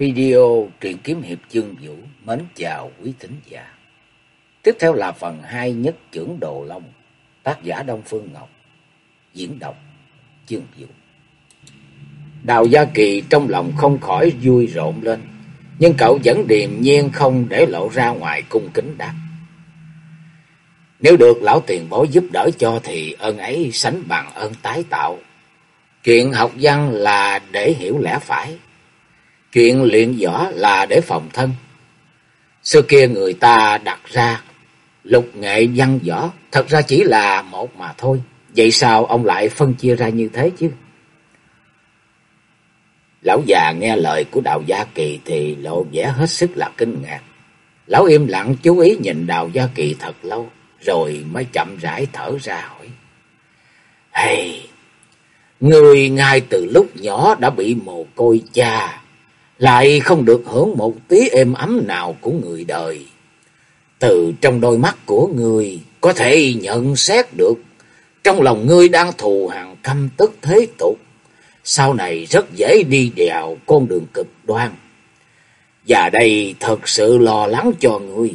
Video truyện kiếm hiệp chương vũ mến chào quý thính giả. Tiếp theo là phần 2 nhất trưởng Đồ Long, tác giả Đông Phương Ngọc, diễn đọc chương vũ. Đào Gia Kỳ trong lòng không khỏi vui rộn lên, nhưng cậu vẫn điềm nhiên không để lộ ra ngoài cung kính đáp. Nếu được lão tiền bối giúp đỡ cho thì ơn ấy sánh bằng ơn tái tạo. Chuyện học văn là để hiểu lẽ phải Chuyện luyện võ là để phòng thân. Xưa kia người ta đặt ra lục nghệ văn võ thật ra chỉ là một mà thôi. Vậy sao ông lại phân chia ra như thế chứ? Lão già nghe lời của Đào Gia Kỳ thì lộ vẻ hết sức là kinh ngạc. Lão im lặng chú ý nhìn Đào Gia Kỳ thật lâu, rồi mới chậm rãi thở ra hỏi. Hey, người ngay từ lúc nhỏ đã bị mồ côi cha, lại không được hưởng một tí êm ấm nào của người đời. Từ trong đôi mắt của người có thể nhận xét được trong lòng ngươi đang thù hằn căm tức thế tục, sau này rất dễ đi đèo con đường cực đoan. Và đây thật sự lo lắng cho ngươi.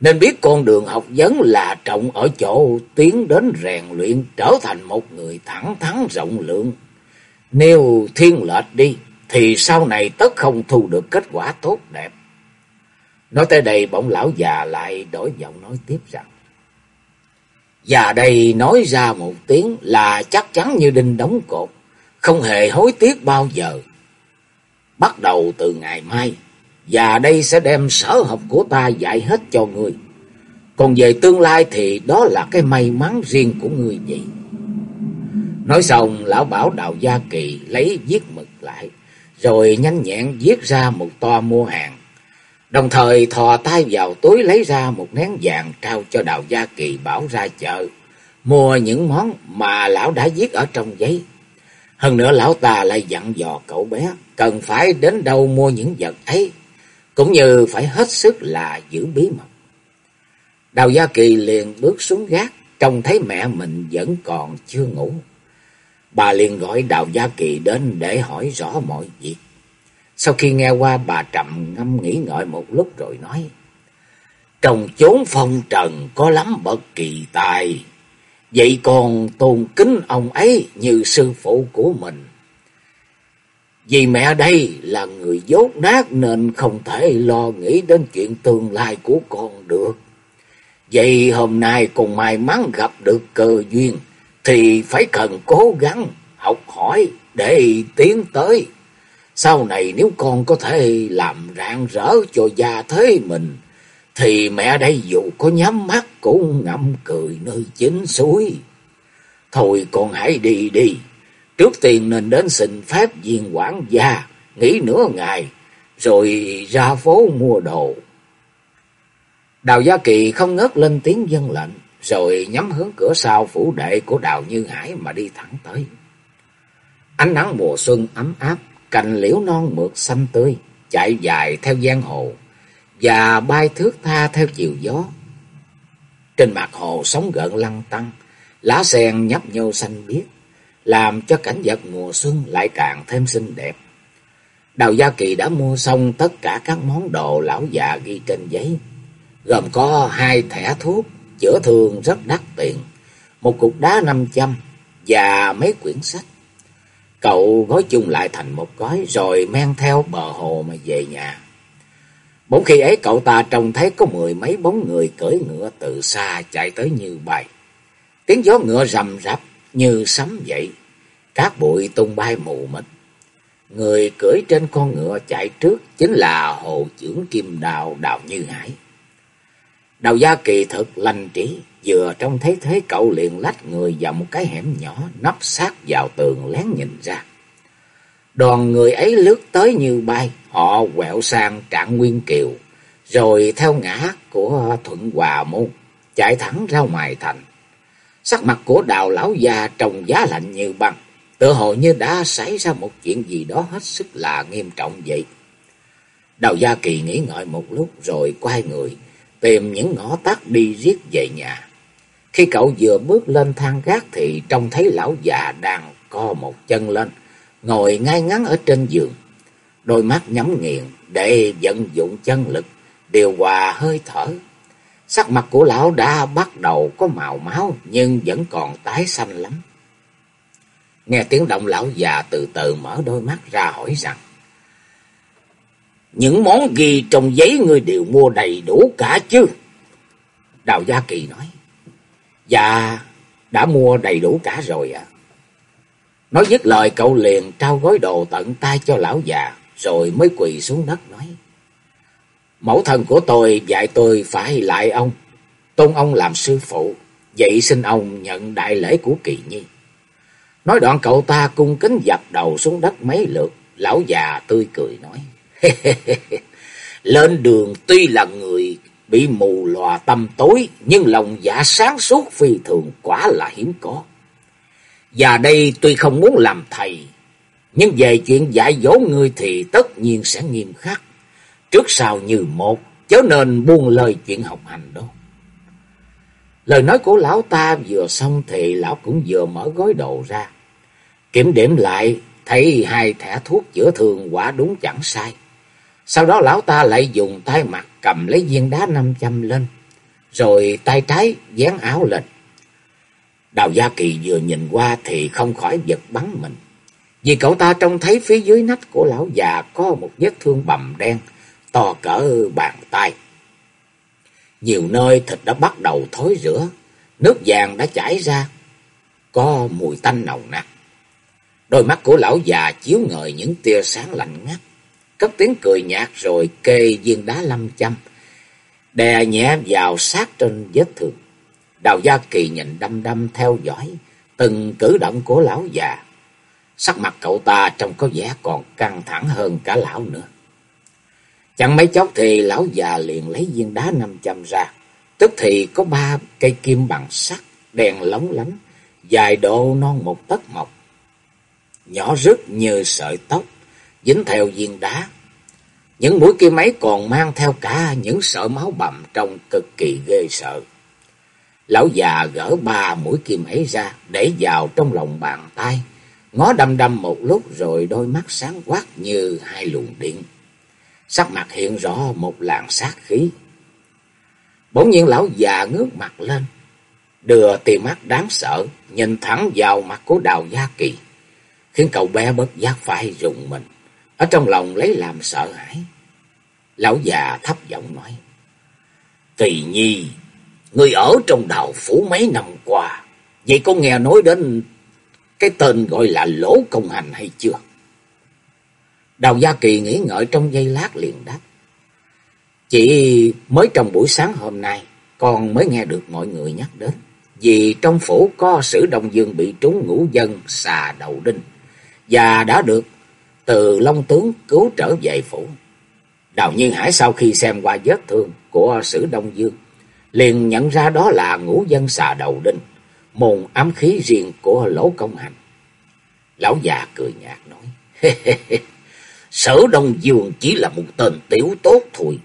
Nên biết con đường học vấn là trọng ở chỗ tiến đến rèn luyện trở thành một người thẳng thắn rộng lượng. Nếu thiên lệch đi, thì sau này tất không thu được kết quả tốt đẹp. Nói tới đây bỗng lão già lại đổi giọng nói tiếp rằng. già đây nói ra một tiếng là chắc chắn như đinh đóng cột, không hề hối tiếc bao giờ. Bắt đầu từ ngày mai, già đây sẽ đem sở học của ta dạy hết cho người. Còn về tương lai thì đó là cái may mắn riêng của người vậy. Nói xong, lão bảo Đào Gia Kỳ lấy viết mực lại, rồi nhanh nhẹn viết ra một toa mua hàng. Đồng thời thò tay vào túi lấy ra một nén vàng trao cho Đào Gia Kỳ bảo ra chợ, mua những món mà lão đã viết ở trong giấy. Hơn nữa lão ta lại dặn dò cậu bé cần phải đến đâu mua những vật ấy, cũng như phải hết sức là giữ bí mật. Đào Gia Kỳ liền bước xuống gác, trông thấy mẹ mình vẫn còn chưa ngủ. Bà liền gọi Đào Gia Kỳ đến để hỏi rõ mọi việc. Sau khi nghe qua, bà trầm ngâm nghĩ ngợi một lúc rồi nói. Trong chốn phong trần có lắm bậc kỳ tài. Vậy còn tôn kính ông ấy như sư phụ của mình. Vì mẹ đây là người dốt nát nên không thể lo nghĩ đến chuyện tương lai của con được. Vậy hôm nay cùng may mắn gặp được cơ duyên thì phải cần cố gắng học hỏi để tiến tới. Sau này nếu con có thể làm rạng rỡ cho gia thế mình, thì mẹ đây dù có nhắm mắt cũng ngậm cười nơi chính suối. Thôi con hãy đi đi, trước tiên nên đến xin phép viên quản gia, nghỉ nửa ngày, rồi ra phố mua đồ. Đào Gia Kỳ không ngớt lên tiếng dân lệnh, rồi nhắm hướng cửa sau phủ đệ của Đào Như Hải mà đi thẳng tới. Ánh nắng mùa xuân ấm áp, cành liễu non mượt xanh tươi, chạy dài theo giang hồ, và bay thước tha theo chiều gió. Trên mặt hồ sóng gợn lăn tăng, lá sen nhấp nhô xanh biếc, làm cho cảnh vật mùa xuân lại càng thêm xinh đẹp. Đào Gia Kỳ đã mua xong tất cả các món đồ lão già ghi trên giấy, gồm có hai thẻ thuốc chữa thương rất đắt tiền, một cục đá năm trăm và mấy quyển sách. Cậu gói chung lại thành một gói rồi men theo bờ hồ mà về nhà. Bỗng khi ấy cậu ta trông thấy có mười mấy bóng người cưỡi ngựa từ xa chạy tới như bay. Tiếng gió ngựa rầm rập như sấm vậy, cát bụi tung bay mù mịt. Người cưỡi trên con ngựa chạy trước chính là hồ trưởng kim đào đào như hải. Đào gia kỳ thực lành trí, vừa trông thấy thế cậu liền lách người vào một cái hẻm nhỏ nấp sát vào tường lén nhìn ra. Đoàn người ấy lướt tới như bay, họ quẹo sang trạng nguyên kiều, rồi theo ngã của thuận hòa môn, chạy thẳng ra ngoài thành. Sắc mặt của đào lão già trông giá lạnh như băng, tự hồ như đã xảy ra một chuyện gì đó hết sức là nghiêm trọng vậy. Đào gia kỳ nghĩ ngợi một lúc rồi quay người, tìm những ngõ tắt đi riết về nhà. Khi cậu vừa bước lên thang gác thì trông thấy lão già đang co một chân lên, ngồi ngay ngắn ở trên giường. đôi mắt nhắm nghiền để vận dụng chân lực, điều hòa hơi thở. Sắc mặt của lão đã bắt đầu có màu máu nhưng vẫn còn tái xanh lắm. Nghe tiếng động lão già từ từ mở đôi mắt ra hỏi rằng những món ghi trong giấy ngươi đều mua đầy đủ cả chứ? Đào Gia Kỳ nói Dạ, đã mua đầy đủ cả rồi ạ. Nói dứt lời cậu liền trao gói đồ tận tay cho lão già rồi mới quỳ xuống đất nói Mẫu thần của tôi dạy tôi phải lại ông, tôn ông làm sư phụ, vậy xin ông nhận đại lễ của kỳ nhi. Nói đoạn cậu ta cung kính dập đầu xuống đất mấy lượt, lão già tươi cười nói. Lên đường tuy là người bị mù lòa tâm tối, nhưng lòng dạ sáng suốt phi thường quả là hiếm có. Và đây tuy không muốn làm thầy, nhưng về chuyện dạy dỗ người thì tất nhiên sẽ nghiêm khắc. Trước sau như một, chớ nên buông lời chuyện học hành đâu. Lời nói của lão ta vừa xong thì lão cũng vừa mở gói đồ ra. Kiểm điểm lại, thấy hai thẻ thuốc chữa thương quả đúng chẳng sai. Sau đó lão ta lại dùng tay mặt cầm lấy viên đá năm trăm lên, rồi tay trái dán áo lên. Đào Gia Kỳ vừa nhìn qua thì không khỏi giật bắn mình. Vì cậu ta trông thấy phía dưới nách của lão già có một vết thương bầm đen, to cỡ bàn tay. Nhiều nơi thịt đã bắt đầu thối rữa, nước vàng đã chảy ra, có mùi tanh nồng nặc. Đôi mắt của lão già chiếu ngời những tia sáng lạnh ngắt, cất tiếng cười nhạt rồi kê viên đá lâm châm, đè nhẹ vào sát trên vết thương. Đào Gia Kỳ nhìn đăm đăm theo dõi từng cử động của lão già. Sắc mặt cậu ta trông có vẻ còn căng thẳng hơn cả lão nữa. Chẳng mấy chốc thì lão già liền lấy viên đá năm trăm ra. Tức thì có ba cây kim bằng sắt, đèn lóng lánh, dài độ non một tấc mọc. Nhỏ rứt như sợi tóc, dính theo viên đá. Những mũi kim ấy còn mang theo cả những sợi máu bầm trông cực kỳ ghê sợ. Lão già gỡ ba mũi kim ấy ra, để vào trong lòng bàn tay, ngó đăm đăm một lúc rồi đôi mắt sáng quát như hai luồng điện. Sắc mặt hiện rõ một làn sát khí. Bỗng nhiên lão già ngước mặt lên, đưa tia mắt đáng sợ, nhìn thẳng vào mặt của đào gia kỳ, khiến cậu bé bất giác phải rùng mình, ở trong lòng lấy làm sợ hãi. Lão già thấp giọng nói, Kỳ nhi, người ở trong đào phủ mấy năm qua, vậy có nghe nói đến cái tên gọi là lỗ công hành hay chưa? Đào Gia Kỳ nghĩ ngợi trong giây lát liền đáp. Chỉ mới trong buổi sáng hôm nay, con mới nghe được mọi người nhắc đến. Vì trong phủ có sử Đông Dương bị trúng ngũ dân xà đầu đinh, và đã được từ Long Tướng cứu trở về phủ. Đào Nhiên Hải sau khi xem qua vết thương của sử Đông Dương, liền nhận ra đó là ngũ dân xà đầu đinh, môn ám khí riêng của lỗ công hành. Lão già cười nhạt nói, Sở Đông Dương chỉ là một tên tiểu tốt thôi.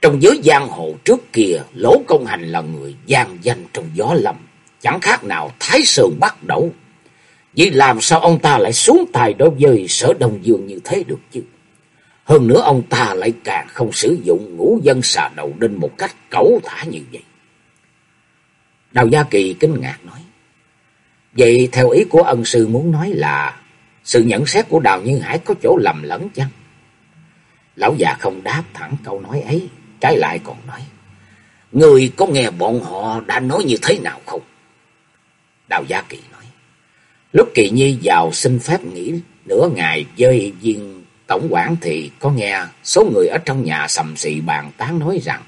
Trong giới giang hồ trước kia, lỗ công hành là người gian danh trong gió lầm, chẳng khác nào Thái Sơn bắt đầu. Vì làm sao ông ta lại xuống tài đối với sở Đông Dương như thế được chứ? Hơn nữa ông ta lại càng không sử dụng ngũ dân xà đầu đinh một cách cẩu thả như vậy. Đào Gia Kỳ kinh ngạc nói. Vậy theo ý của ân sư muốn nói là sự nhận xét của Đào Như Hải có chỗ lầm lẫn chăng? Lão già không đáp thẳng câu nói ấy, trái lại còn nói. Người có nghe bọn họ đã nói như thế nào không? Đào Gia Kỳ. Lúc Kỳ Nhi vào xin phép nghỉ nửa ngày với viên tổng quản thì có nghe số người ở trong nhà sầm xì bàn tán nói rằng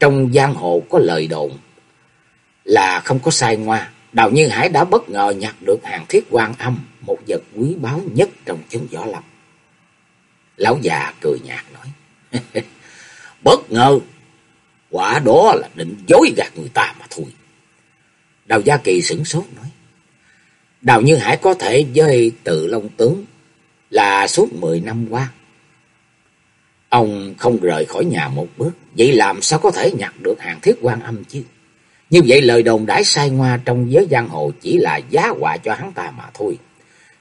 trong giang hồ có lời đồn là không có sai ngoa. Đào Như Hải đã bất ngờ nhặt được hàng thiết quan âm, một vật quý báu nhất trong chân võ lâm. Lão già cười nhạt nói, bất ngờ, quả đó là định dối gạt người ta mà thôi. Đào Gia Kỳ sửng sốt nói, Đào Như Hải có thể với tự Long Tướng là suốt mười năm qua. Ông không rời khỏi nhà một bước, vậy làm sao có thể nhặt được hàng thiết quan âm chứ? Như vậy lời đồn đãi sai ngoa trong giới giang hồ chỉ là giá họa cho hắn ta mà thôi.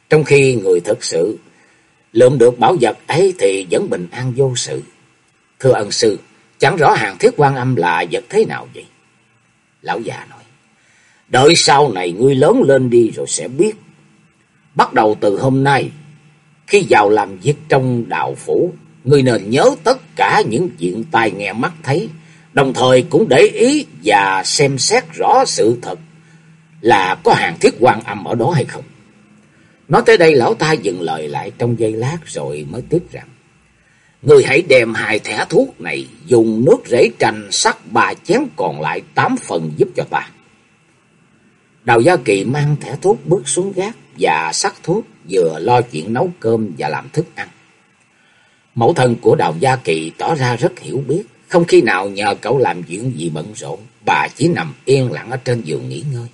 Trong khi người thực sự Lượm được bảo vật ấy thì vẫn bình an vô sự. Thưa ân sư, chẳng rõ hàng thiết quan âm là vật thế nào vậy? Lão già nói, đợi sau này ngươi lớn lên đi rồi sẽ biết. Bắt đầu từ hôm nay, khi vào làm việc trong đạo phủ, ngươi nên nhớ tất cả những chuyện tai nghe mắt thấy, đồng thời cũng để ý và xem xét rõ sự thật là có hàng thiết quan âm ở đó hay không. Nói tới đây lão ta dừng lời lại trong giây lát rồi mới tiếp rằng. Người hãy đem hai thẻ thuốc này dùng nước rễ trành sắc ba chén còn lại tám phần giúp cho ta. Đào Gia Kỳ mang thẻ thuốc bước xuống gác và sắc thuốc vừa lo chuyện nấu cơm và làm thức ăn. Mẫu thân của Đào Gia Kỳ tỏ ra rất hiểu biết, không khi nào nhờ cậu làm chuyện gì bận rộn, bà chỉ nằm yên lặng ở trên giường nghỉ ngơi.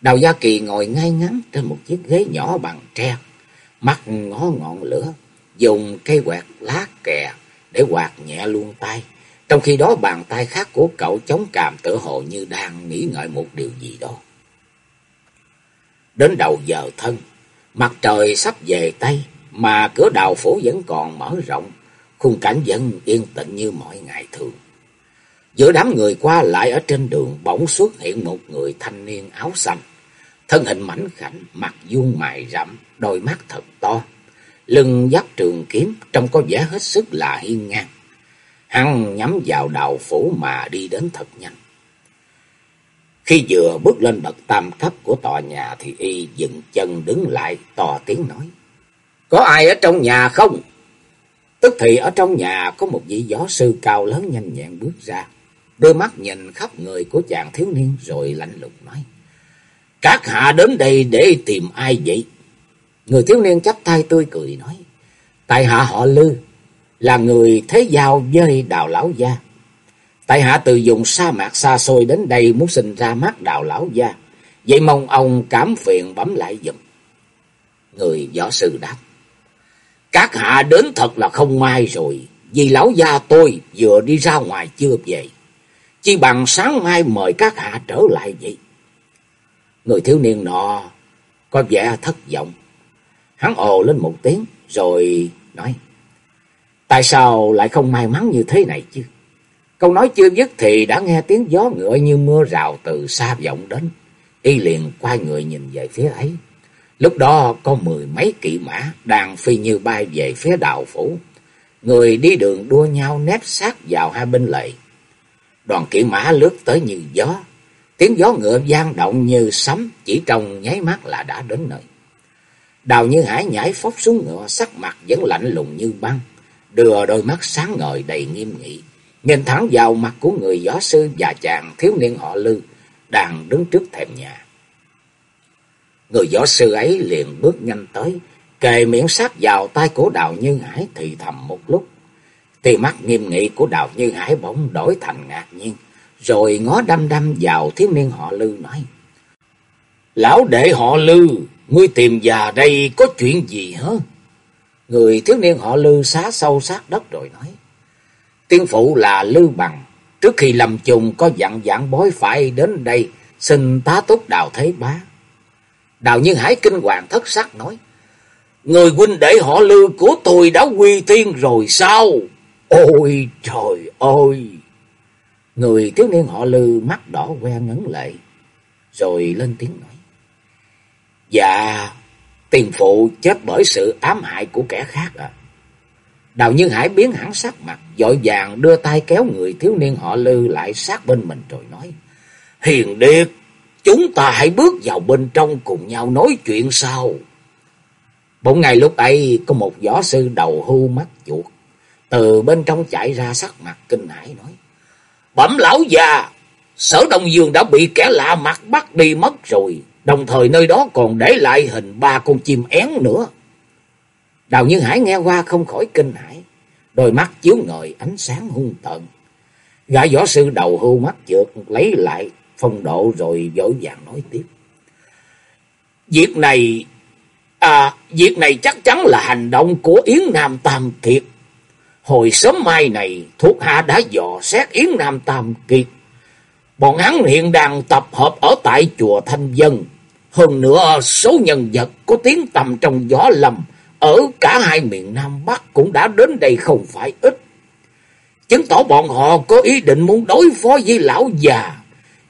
Đào Gia Kỳ ngồi ngay ngắn trên một chiếc ghế nhỏ bằng tre, mắt ngó ngọn lửa, dùng cây quẹt lá kè để quạt nhẹ luôn tay. Trong khi đó bàn tay khác của cậu chống cằm tự hồ như đang nghĩ ngợi một điều gì đó. Đến đầu giờ thân, mặt trời sắp về Tây mà cửa đào phủ vẫn còn mở rộng, khung cảnh vẫn yên tĩnh như mọi ngày thường. Giữa đám người qua lại ở trên đường bỗng xuất hiện một người thanh niên áo xanh. Thân hình mảnh khảnh, mặt vuông mày rậm, đôi mắt thật to. Lưng giáp trường kiếm, trông có vẻ hết sức là hiên ngang. Hắn nhắm vào đào phủ mà đi đến thật nhanh. Khi vừa bước lên bậc tam cấp của tòa nhà thì y dừng chân đứng lại to tiếng nói. Có ai ở trong nhà không? Tức thì ở trong nhà có một vị võ sư cao lớn nhanh nhẹn bước ra. Đưa mắt nhìn khắp người của chàng thiếu niên rồi lạnh lùng nói. Các hạ đến đây để tìm ai vậy? Người thiếu niên chắp tay tươi cười nói. Tại hạ họ Lư, là người thế giao với đào lão gia. Tại hạ từ dùng sa mạc xa xôi đến đây muốn sinh ra mắt đào lão gia. Vậy mong ông cảm phiền bấm lại dùm. Người võ sư đáp. Các hạ đến thật là không may rồi. Vì lão gia tôi vừa đi ra ngoài chưa về. Chỉ bằng sáng mai mời các hạ trở lại vậy. Người thiếu niên nọ có vẻ thất vọng. Hắn ồ lên một tiếng rồi nói. Tại sao lại không may mắn như thế này chứ? Câu nói chưa dứt thì đã nghe tiếng gió ngựa như mưa rào từ xa vọng đến. Y liền quay người nhìn về phía ấy. Lúc đó có mười mấy kỵ mã đang phi như bay về phía đào phủ. Người đi đường đua nhau nép sát vào hai bên lệ. Đoàn kỵ mã lướt tới như gió. Tiếng gió ngựa gian động như sấm, chỉ trong nháy mắt là đã đến nơi. Đào Như Hải nhảy phóc xuống ngựa, sắc mặt vẫn lạnh lùng như băng. Đưa đôi mắt sáng ngời đầy nghiêm nghị. Nhìn thẳng vào mặt của người võ sư và chàng thiếu niên họ Lư đang đứng trước thềm nhà. Người võ sư ấy liền bước nhanh tới, kề miệng sát vào tay của Đào Như Hải thì thầm một lúc. Thì mắt nghiêm nghị của Đào Như Hải bỗng đổi thành ngạc nhiên, rồi ngó đăm đăm vào thiếu niên họ Lư nói. Lão đệ họ Lư, ngươi tìm già đây có chuyện gì hả? Người thiếu niên họ Lư xá sâu sát đất rồi nói. Tiên phụ là lưu Bằng, trước khi lâm trùng có dặn dặn bói phải đến đây xin tá túc đào thế bá. Đào Nhân Hải kinh hoàng thất sắc nói. Người huynh đệ họ lưu của tôi đã quy tiên rồi sao? Ôi trời ơi! Người thiếu niên họ Lư mắt đỏ que ngấn lệ, rồi lên tiếng nói. Dạ, tiền phụ chết bởi sự ám hại của kẻ khác à. Đào Nhân Hải biến hẳn sắc mặt, dội vàng đưa tay kéo người thiếu niên họ Lư lại sát bên mình rồi nói. Hiền điệt, chúng ta hãy bước vào bên trong cùng nhau nói chuyện sau. Bỗng ngày lúc ấy có một võ sư đầu hưu mắt chuột, từ bên trong chạy ra sắc mặt kinh hãi nói. Bẩm lão già, sở Đông Dương đã bị kẻ lạ mặt bắt đi mất rồi, đồng thời nơi đó còn để lại hình ba con chim én nữa. Đào như Hải nghe qua không khỏi kinh hãi, đôi mắt chiếu ngời ánh sáng hung tợn. Gã võ sư đầu hưu mắt trượt lấy lại phong độ rồi dỗ dàng nói tiếp. Việc này, à, việc này chắc chắn là hành động của Yến Nam Tam Kiệt. Hồi sớm mai này, thuộc hạ đã dò xét Yến Nam Tam Kiệt. Bọn hắn hiện đang tập hợp ở tại chùa Thanh Dân. Hơn nữa, số nhân vật có tiếng tầm trong gió lầm ở cả hai miền Nam Bắc cũng đã đến đây không phải ít. Chứng tỏ bọn họ có ý định muốn đối phó với lão già.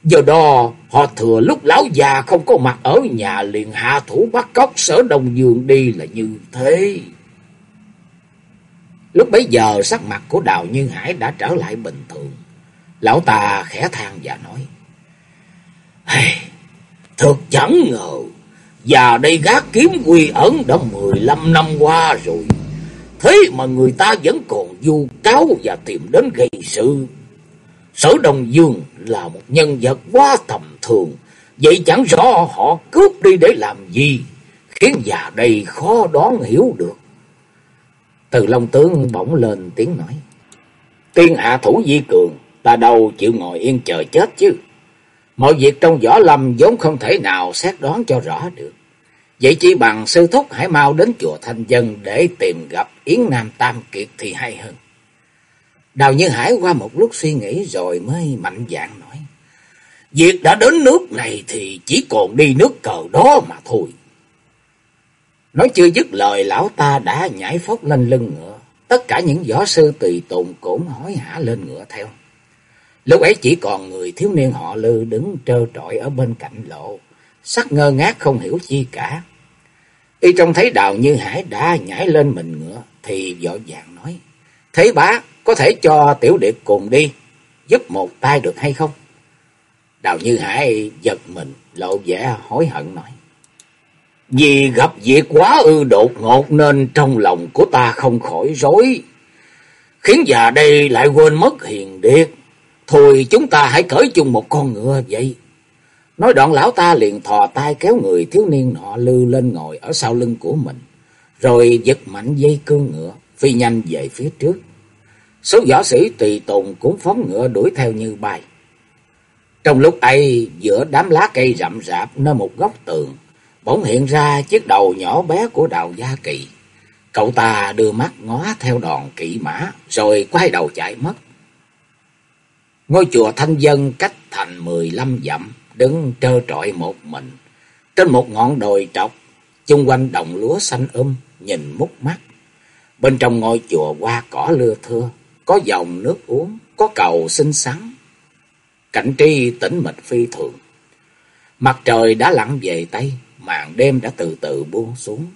Do đó họ thừa lúc lão già không có mặt ở nhà liền hạ thủ bắt cóc sở đồng dương đi là như thế. Lúc bấy giờ sắc mặt của Đào Như Hải đã trở lại bình thường. Lão ta khẽ than và nói. Hey, thật chẳng ngờ, và đây gác kiếm quy ẩn đã 15 năm qua rồi. Thế mà người ta vẫn còn du cáo và tìm đến gây sự. Sở Đồng Dương là một nhân vật quá tầm thường. Vậy chẳng rõ họ cướp đi để làm gì. Khiến già đây khó đoán hiểu được. Từ Long Tướng bỗng lên tiếng nói. Tiên hạ thủ di cường. Ta đâu chịu ngồi yên chờ chết chứ. Mọi việc trong võ lâm vốn không thể nào xét đoán cho rõ được. Vậy chỉ bằng sư thúc hãy mau đến chùa Thanh Dân để tìm gặp Yến Nam Tam Kiệt thì hay hơn. Đào Như Hải qua một lúc suy nghĩ rồi mới mạnh dạn nói. Việc đã đến nước này thì chỉ còn đi nước cờ đó mà thôi. Nói chưa dứt lời, lão ta đã nhảy phóc lên lưng ngựa. Tất cả những võ sư tùy tùng cũng hối hả lên ngựa theo. Lúc ấy chỉ còn người thiếu niên họ lư đứng trơ trọi ở bên cạnh lộ. Sắc ngơ ngác không hiểu chi cả. Y trông thấy đào như hải đã nhảy lên mình ngựa. Thì vội vàng nói. Thế bá, có thể cho tiểu điệp cùng đi. Giúp một tay được hay không? Đào như hải giật mình, lộ vẻ hối hận nói. Vì gặp việc quá ư đột ngột nên trong lòng của ta không khỏi rối. Khiến già đây lại quên mất hiền điệt. Thôi chúng ta hãy cởi chung một con ngựa vậy. Nói đoạn lão ta liền thò tay kéo người thiếu niên họ lư lên ngồi ở sau lưng của mình. Rồi giật mạnh dây cương ngựa, phi nhanh về phía trước. Số võ sĩ tùy tùng cũng phóng ngựa đuổi theo như bay. Trong lúc ấy, giữa đám lá cây rậm rạp nơi một góc tường, bỗng hiện ra chiếc đầu nhỏ bé của đào gia kỳ. Cậu ta đưa mắt ngó theo đòn kỵ mã, rồi quay đầu chạy mất. Ngôi chùa Thanh Dân cách thành mười lăm dặm, đứng trơ trọi một mình. Trên một ngọn đồi trọc, chung quanh đồng lúa xanh um, nhìn mút mắt. Bên trong ngôi chùa hoa cỏ lưa thưa, có dòng nước uống, có cầu xinh xắn. Cảnh tri tĩnh mịch phi thường. Mặt trời đã lặn về Tây, màn đêm đã từ từ buông xuống.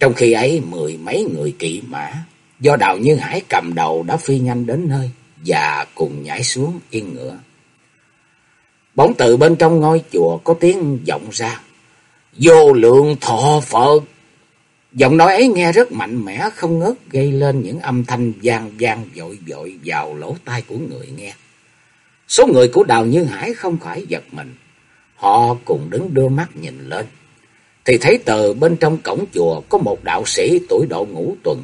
Trong khi ấy mười mấy người kỵ mã, do Đào Như Hải cầm đầu đã phi nhanh đến nơi và cùng nhảy xuống yên ngựa. Bỗng từ bên trong ngôi chùa có tiếng vọng ra. Vô lượng thọ Phật. Giọng nói ấy nghe rất mạnh mẽ, không ngớt gây lên những âm thanh vang vang dội dội vào lỗ tai của người nghe. Số người của Đào Như Hải không khỏi giật mình. Họ cùng đứng đưa mắt nhìn lên. Thì thấy từ bên trong cổng chùa có một đạo sĩ tuổi độ ngũ tuần.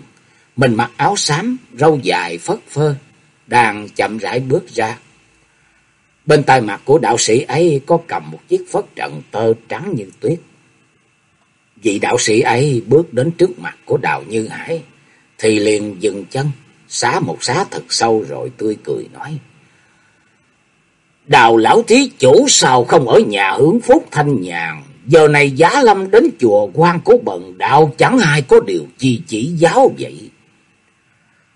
Mình mặc áo xám, râu dài phất phơ, đang chậm rãi bước ra. Bên tai mặt của đạo sĩ ấy có cầm một chiếc phất trận tơ trắng như tuyết. Vị đạo sĩ ấy bước đến trước mặt của Đào Như Hải, thì liền dừng chân, xá một xá thật sâu rồi tươi cười nói. Đào lão thí chủ sao không ở nhà hướng phúc thanh nhàn, giờ này giá lâm đến chùa quan cố bận đạo chẳng ai có điều chi chỉ giáo vậy.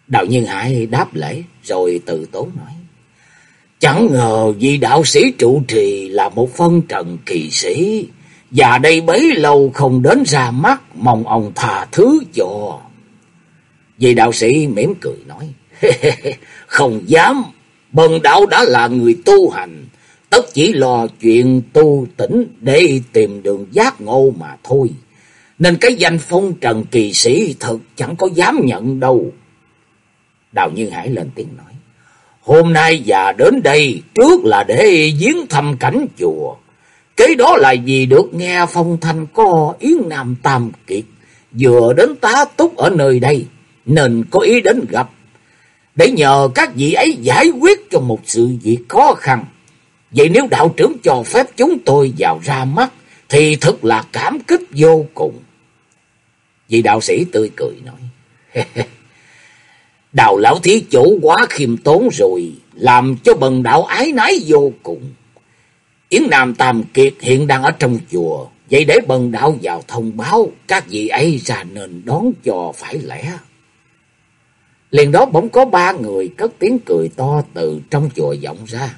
đào Nhân Hải đáp lễ rồi từ tốn nói. Chẳng ngờ vị đạo sĩ trụ trì là một phân trần kỳ sĩ. Và đây bấy lâu không đến ra mắt, mong ông tha thứ cho. Vị đạo sĩ mỉm cười nói. không dám, bần đạo đã là người tu hành. Tất chỉ lo chuyện tu tỉnh để tìm đường giác ngộ mà thôi. Nên cái danh phong trần kỳ sĩ thật chẳng có dám nhận đâu. Đào Như Hải lên tiếng nói. Hôm nay già đến đây trước là để viếng thăm cảnh chùa. Kế đó là vì được nghe phong thanh co Yến Nam Tam Kiệt vừa đến tá túc ở nơi đây, nên có ý đến gặp. Để nhờ các vị ấy giải quyết cho một sự việc khó khăn. Vậy nếu đạo trưởng cho phép chúng tôi vào ra mắt, thì thật là cảm kích vô cùng. Vị đạo sĩ tươi cười nói. Đào lão thí chủ quá khiêm tốn rồi, làm cho bần đạo ái nái vô cùng. Yến Nam Tam Kiệt hiện đang ở trong chùa, Vậy để bần đạo vào thông báo, các vị ấy ra nên đón cho phải lẽ. Liền đó bỗng có ba người cất tiếng cười to từ trong chùa vọng ra.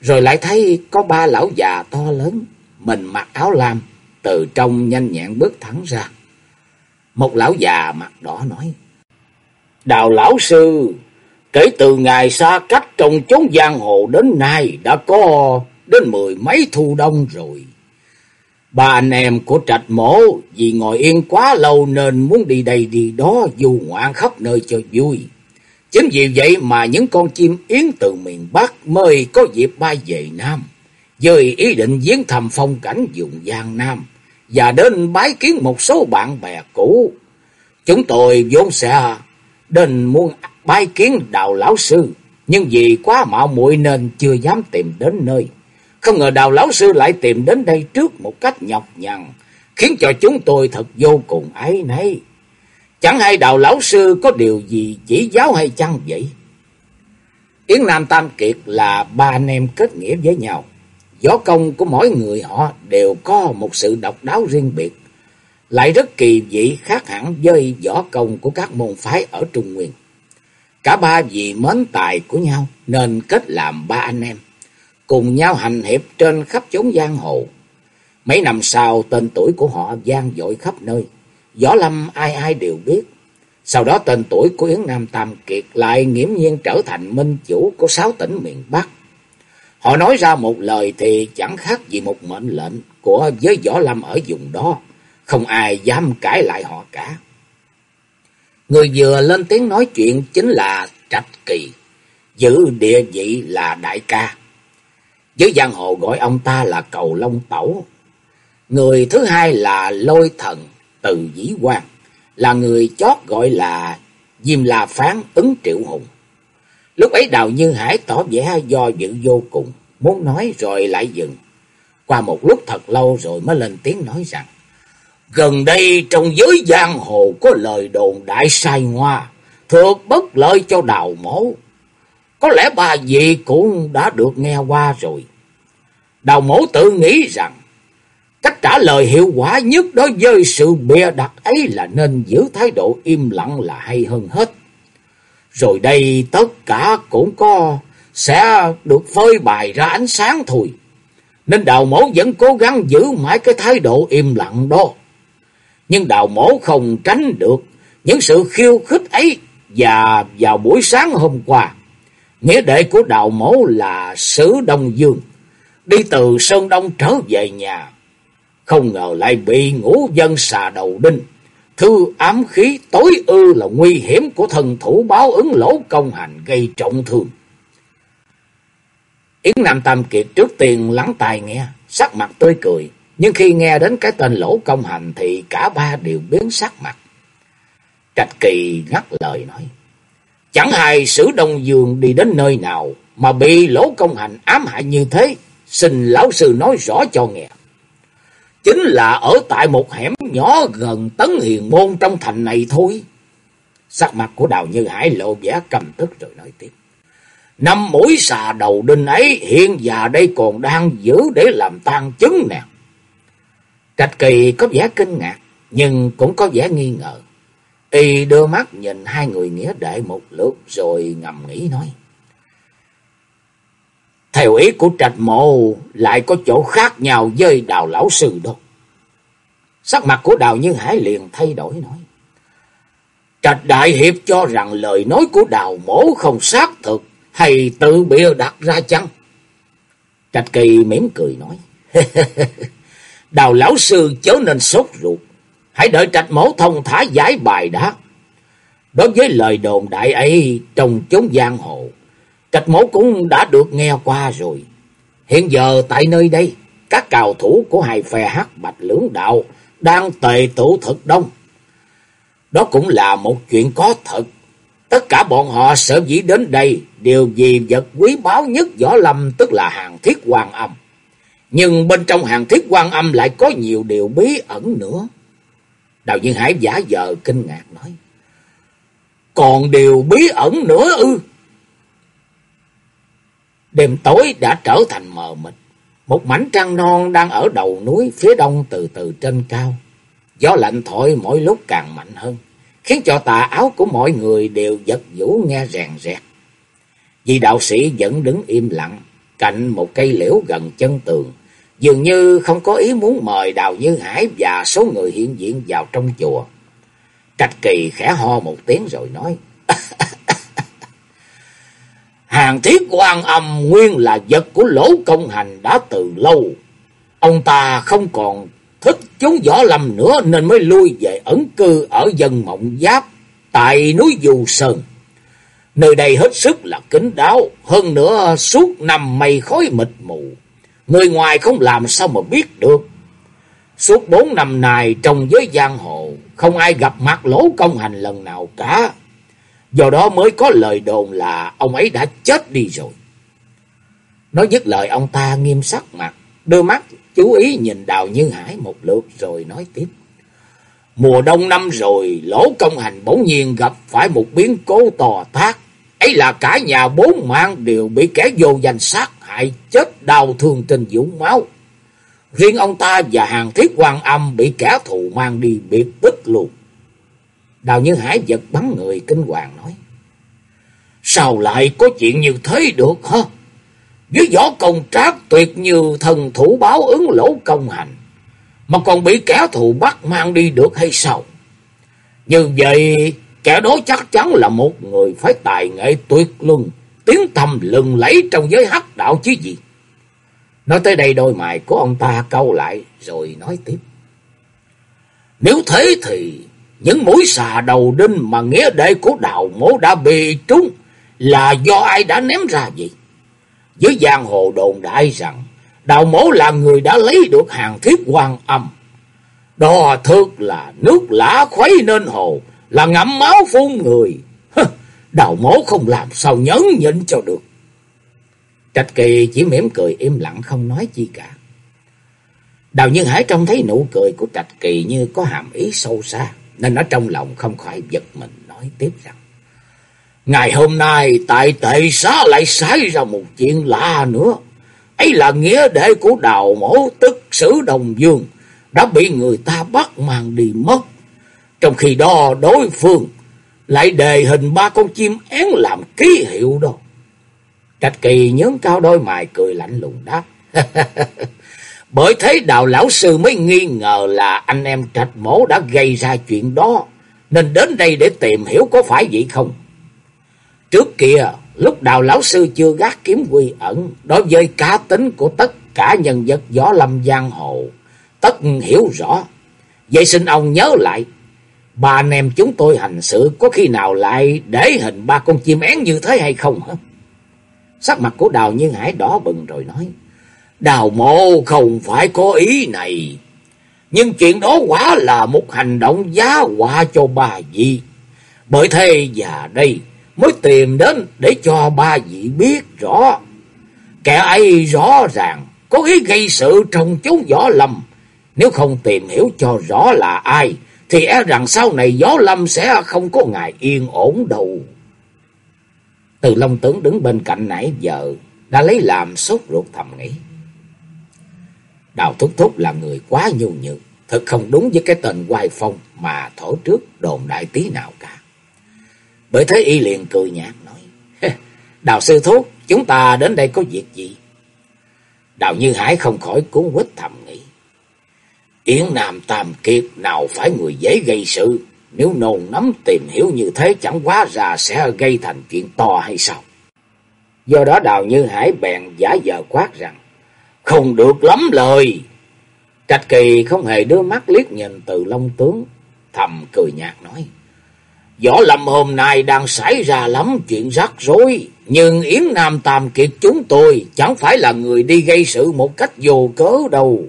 Rồi lại thấy có ba lão già to lớn, mình mặc áo lam, từ trong nhanh nhẹn bước thẳng ra. Một lão già mặt đỏ nói. Đào lão sư, kể từ ngày xa cách trong chốn giang hồ đến nay đã có đến mười mấy thu đông rồi. Ba anh em của trạch mổ vì ngồi yên quá lâu nên muốn đi đây đi đó du ngoạn khắp nơi cho vui. Chính vì vậy mà những con chim yến từ miền Bắc mới có dịp bay về Nam, với ý định viếng thăm phong cảnh vùng Giang Nam và đến bái kiến một số bạn bè cũ. Chúng tôi vốn sẽ đền muôn bái kiến đào lão sư, nhưng vì quá mạo muội nên chưa dám tìm đến nơi. Không ngờ đào lão sư lại tìm đến đây trước một cách nhọc nhằn, khiến cho chúng tôi thật vô cùng ái nấy. Chẳng hay đào lão sư có điều gì chỉ giáo hay chăng vậy? Yến Nam Tam Kiệt là ba anh em kết nghĩa với nhau. Võ công của mỗi người họ đều có một sự độc đáo riêng biệt. Lại rất kỳ dị khác hẳn với võ công của các môn phái ở Trung Nguyên. Cả ba vì mến tài của nhau nên kết làm ba anh em. Cùng nhau hành hiệp trên khắp chốn giang hồ. Mấy năm sau, tên tuổi của họ vang dội khắp nơi. Võ Lâm ai ai đều biết. Sau đó tên tuổi của Yến Nam Tam Kiệt lại nghiễm nhiên trở thành minh chủ của sáu tỉnh miền Bắc. Họ nói ra một lời thì chẳng khác gì một mệnh lệnh của giới Võ Lâm ở vùng đó. Không ai dám cãi lại họ cả. Người vừa lên tiếng nói chuyện chính là Trạch Kỳ, giữ địa vị là đại ca. Dưới giang hồ gọi ông ta là Cầu Long Tẩu. Người thứ hai là Lôi Thần, từ dĩ quang là người chót gọi là Diêm La Phán ứng triệu hùng. Lúc ấy Đào Như Hải tỏ vẻ do dự vô cùng, muốn nói rồi lại dừng. Qua một lúc thật lâu rồi mới lên tiếng nói rằng, Gần đây trong giới giang hồ có lời đồn đại sai ngoa, thuộc bất lợi cho đào mổ. Có lẽ bà gì cũng đã được nghe qua rồi. Đào mổ tự nghĩ rằng Cách trả lời hiệu quả nhất đối với sự bịa đặt ấy là nên giữ thái độ im lặng là hay hơn hết. Rồi đây tất cả cũng có sẽ được phơi bày ra ánh sáng thôi. Nên đào mổ vẫn cố gắng giữ mãi cái thái độ im lặng đó. Nhưng đào mổ không tránh được những sự khiêu khích ấy. Và vào buổi sáng hôm qua, nghĩa đệ của đào mổ là Sứ Đông Dương. Đi từ Sơn Đông trở về nhà không ngờ lại bị ngũ dân xà đầu đinh. Thư ám khí tối ư là nguy hiểm của thần thủ báo ứng lỗ công hành gây trọng thương. Yến Nam Tam Kiệt trước tiên lắng tai nghe, sắc mặt tươi cười. Nhưng khi nghe đến cái tên lỗ công hành thì cả ba đều biến sắc mặt. Trạch Kỳ ngắt lời nói. Chẳng hay sử Đông Dương đi đến nơi nào mà bị lỗ công hành ám hại như thế. Xin lão sư nói rõ cho nghe chính là ở tại một hẻm nhỏ gần Tấn Hiền Môn trong thành này thôi. Sắc mặt của Đào Như Hải lộ vẻ cầm tức rồi nói tiếp. Năm mũi xà đầu đinh ấy hiện già đây còn đang giữ để làm tan chứng nè. Trạch Kỳ có vẻ kinh ngạc, nhưng cũng có vẻ nghi ngờ. Y đưa mắt nhìn hai người nghĩa đệ một lượt rồi ngầm nghĩ nói. Theo ý của trạch mộ lại có chỗ khác nhau với đào lão sư đó. Sắc mặt của đào như hải liền thay đổi nói. Trạch đại hiệp cho rằng lời nói của đào mổ không xác thực hay tự bịa đặt ra chăng? Trạch kỳ mỉm cười nói. đào lão sư chớ nên sốt ruột. Hãy đợi trạch mổ thông thả giải bài đã. Đối với lời đồn đại ấy trong chốn giang hồ Trạch mổ cũng đã được nghe qua rồi. Hiện giờ tại nơi đây, các cào thủ của hai phe hắc bạch lưỡng đạo đang tề tụ thật đông. Đó cũng là một chuyện có thật. Tất cả bọn họ sở dĩ đến đây đều vì vật quý báu nhất võ lâm tức là hàng thiết hoàng âm. Nhưng bên trong hàng thiết quan âm lại có nhiều điều bí ẩn nữa. Đào Duyên Hải giả vờ kinh ngạc nói. Còn điều bí ẩn nữa ư? Đêm tối đã trở thành mờ mịt. Một mảnh trăng non đang ở đầu núi phía đông từ từ trên cao. Gió lạnh thổi mỗi lúc càng mạnh hơn, khiến cho tà áo của mọi người đều giật vũ nghe rèn rẹt. Vì đạo sĩ vẫn đứng im lặng, cạnh một cây liễu gần chân tường, dường như không có ý muốn mời Đào Như Hải và số người hiện diện vào trong chùa. Trạch Kỳ khẽ ho một tiếng rồi nói, Hàng thiết quan âm nguyên là vật của lỗ công hành đã từ lâu. Ông ta không còn thích chúng võ lâm nữa nên mới lui về ẩn cư ở dân mộng giáp tại núi dù Sơn. Nơi đây hết sức là kín đáo, hơn nữa suốt năm mây khói mịt mù. Người ngoài không làm sao mà biết được. Suốt bốn năm này trong giới giang hồ, không ai gặp mặt lỗ công hành lần nào cả. Do đó mới có lời đồn là ông ấy đã chết đi rồi. Nói dứt lời ông ta nghiêm sắc mặt, đưa mắt chú ý nhìn Đào Như Hải một lượt rồi nói tiếp. Mùa đông năm rồi, lỗ công hành bỗng nhiên gặp phải một biến cố to tác. Ấy là cả nhà bốn mạng đều bị kẻ vô danh sát hại chết đau thương trên dũng máu. Riêng ông ta và hàng thiết quan âm bị kẻ thù mang đi biệt tích luôn. Đào Như Hải giật bắn người, kinh hoàng nói. Sao lại có chuyện như thế được hả? Với võ công trác tuyệt như thần thủ báo ứng lỗ công hành. Mà còn bị kẻ thù bắt mang đi được hay sao? Như vậy kẻ đó chắc chắn là một người phải tài nghệ tuyệt luân. Tiếng thầm lừng lẫy trong giới hắc đạo chứ gì. Nói tới đây đôi mày của ông ta câu lại rồi nói tiếp. Nếu thế thì những mũi xà đầu đinh mà nghĩa đệ của đào mố đã bị trúng là do ai đã ném ra vậy? Dưới giang hồ đồn đại rằng đào mố là người đã lấy được hàng thiết quan âm. Đo thực là nước lã khuấy nên hồ, là ngậm máu phun người. đào mố không làm sao nhấn nhịn cho được. Trạch kỳ chỉ mỉm cười im lặng không nói chi cả. Đào Nhân Hải trông thấy nụ cười của Trạch Kỳ như có hàm ý sâu xa, nên ở trong lòng không khỏi giật mình nói tiếp rằng. Ngày hôm nay tại tệ xá lại xảy ra một chuyện lạ nữa. Ấy là nghĩa đệ của đào mổ tức sử đồng dương đã bị người ta bắt mang đi mất. Trong khi đó đối phương lại đề hình ba con chim én làm ký hiệu đó. Trạch kỳ nhớn cao đôi mày cười lạnh lùng đáp. Bởi thế đào lão sư mới nghi ngờ là anh em trạch mổ đã gây ra chuyện đó. Nên đến đây để tìm hiểu có phải vậy không? Trước kia, lúc đào lão sư chưa gác kiếm quy ẩn, đối với cá tính của tất cả nhân vật võ lâm giang hồ, tất hiểu rõ. Vậy xin ông nhớ lại, ba anh em chúng tôi hành sự có khi nào lại để hình ba con chim én như thế hay không hả? Sắc mặt của đào như hải đỏ bừng rồi nói, đào mộ không phải có ý này. Nhưng chuyện đó quả là một hành động giá họa cho bà gì. Bởi thế già đây mới tìm đến để cho ba vị biết rõ. Kẻ ấy rõ ràng có ý gây sự trong chốn võ lâm. Nếu không tìm hiểu cho rõ là ai, thì e rằng sau này gió lâm sẽ không có ngày yên ổn đâu. Từ Long Tướng đứng bên cạnh nãy giờ, đã lấy làm sốt ruột thầm nghĩ. Đào Thúc Thúc là người quá nhu nhược, thật không đúng với cái tên hoài phong mà thổ trước đồn đại tí nào cả. Bởi thế y liền cười nhạt nói. Đào sư thúc, chúng ta đến đây có việc gì? Đào Như Hải không khỏi cuốn quýt thầm. Yến Nam Tam Kiệt nào phải người dễ gây sự. Nếu nồn nắm tìm hiểu như thế, chẳng quá ra sẽ gây thành chuyện to hay sao? Do đó Đào Như Hải bèn giả vờ quát rằng. Không được lắm lời. Trạch Kỳ không hề đưa mắt liếc nhìn từ Long Tướng. Thầm cười nhạt nói. Võ lâm hôm nay đang xảy ra lắm chuyện rắc rối. Nhưng Yến Nam Tam Kiệt chúng tôi chẳng phải là người đi gây sự một cách vô cớ đâu.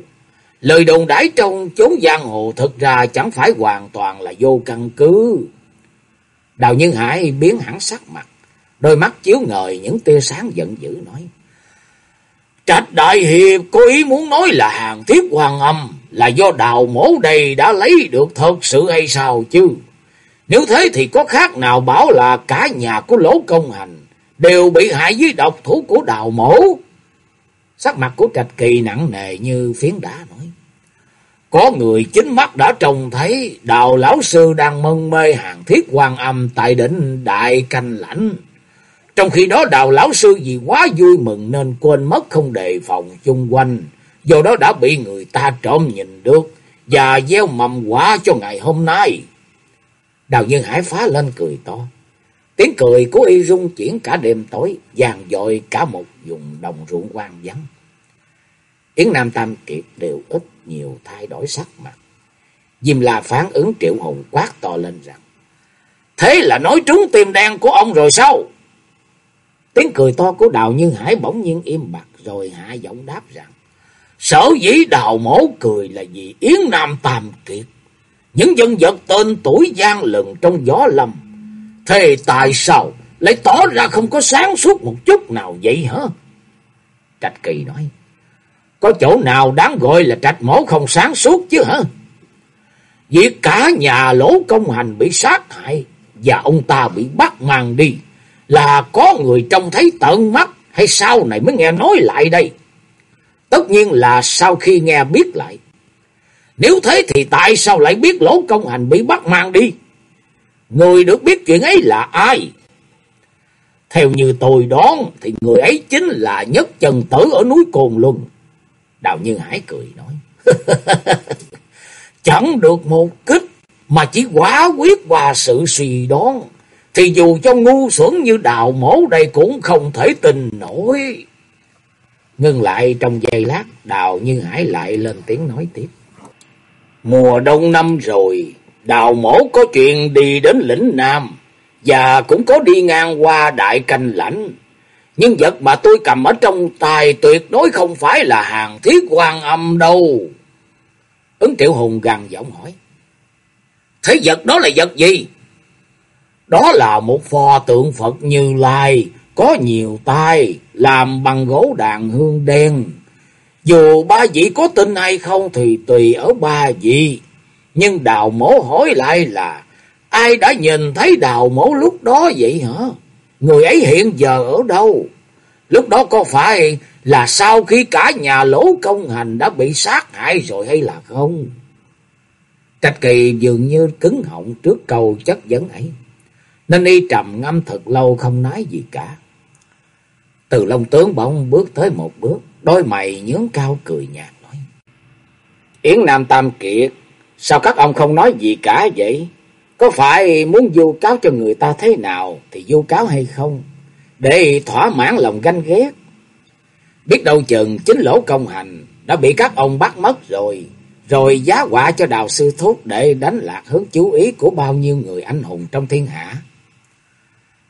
Lời đồn đãi trong chốn giang hồ thực ra chẳng phải hoàn toàn là vô căn cứ. Đào Nhân Hải biến hẳn sắc mặt, đôi mắt chiếu ngời những tia sáng giận dữ nói. Trạch Đại Hiệp có ý muốn nói là hàng thiếp hoàng âm là do đào mổ đây đã lấy được thật sự hay sao chứ? Nếu thế thì có khác nào bảo là cả nhà của lỗ công hành đều bị hại dưới độc thủ của đào mổ. Sắc mặt của Trạch Kỳ nặng nề như phiến đá nói. Có người chính mắt đã trông thấy đào lão sư đang mân mê hàng thiết quan âm tại đỉnh đại canh lãnh. Trong khi đó đào lão sư vì quá vui mừng nên quên mất không đề phòng chung quanh. Do đó đã bị người ta trộm nhìn được và gieo mầm quả cho ngày hôm nay. Đào Nhân Hải phá lên cười to. Tiếng cười của y rung chuyển cả đêm tối, vàng dội cả một vùng đồng ruộng quang vắng. Yến Nam Tam Kiệt đều ít nhiều thay đổi sắc mặt. Diêm La phán ứng triệu hùng quát to lên rằng, Thế là nói trúng tim đen của ông rồi sao? Tiếng cười to của Đào Như Hải bỗng nhiên im bặt rồi hạ giọng đáp rằng, Sở dĩ đào mổ cười là vì Yến Nam Tam Kiệt. Những dân vật tên tuổi gian lừng trong gió lâm. Thế tại sao lại tỏ ra không có sáng suốt một chút nào vậy hả? Trạch Kỳ nói. Có chỗ nào đáng gọi là trạch mổ không sáng suốt chứ hả? Việc cả nhà lỗ công hành bị sát hại và ông ta bị bắt mang đi là có người trông thấy tận mắt hay sau này mới nghe nói lại đây? Tất nhiên là sau khi nghe biết lại. Nếu thế thì tại sao lại biết lỗ công hành bị bắt mang đi? Người được biết chuyện ấy là ai? Theo như tôi đoán thì người ấy chính là nhất trần tử ở núi Cồn Luân. Đào Như Hải cười nói. Chẳng được một kích mà chỉ quả quyết qua sự suy đoán. Thì dù cho ngu xuẩn như đào mổ đây cũng không thể tin nổi. Ngưng lại trong giây lát, đào Như Hải lại lên tiếng nói tiếp. Mùa đông năm rồi, đào mổ có chuyện đi đến lĩnh Nam. Và cũng có đi ngang qua đại canh lãnh. Nhưng vật mà tôi cầm ở trong tay tuyệt đối không phải là hàng thiết quan âm đâu. Ứng triệu hùng gằn giọng hỏi. Thế vật đó là vật gì? Đó là một pho tượng Phật Như Lai, có nhiều tay, làm bằng gỗ đàn hương đen. Dù ba vị có tin hay không thì tùy ở ba vị. Nhưng đào mổ hỏi lại là, ai đã nhìn thấy đào mổ lúc đó vậy hả? Người ấy hiện giờ ở đâu? Lúc đó có phải là sau khi cả nhà lỗ công hành đã bị sát hại rồi hay là không? Trạch kỳ dường như cứng họng trước câu chất vấn ấy. Nên y trầm ngâm thật lâu không nói gì cả. Từ Long tướng bỗng bước tới một bước, đôi mày nhướng cao cười nhạt nói. Yến Nam Tam Kiệt, sao các ông không nói gì cả vậy? Có phải muốn vu cáo cho người ta thế nào thì vu cáo hay không? Để thỏa mãn lòng ganh ghét. Biết đâu chừng chính lỗ công hành đã bị các ông bắt mất rồi. Rồi giá quả cho đào sư thúc để đánh lạc hướng chú ý của bao nhiêu người anh hùng trong thiên hạ.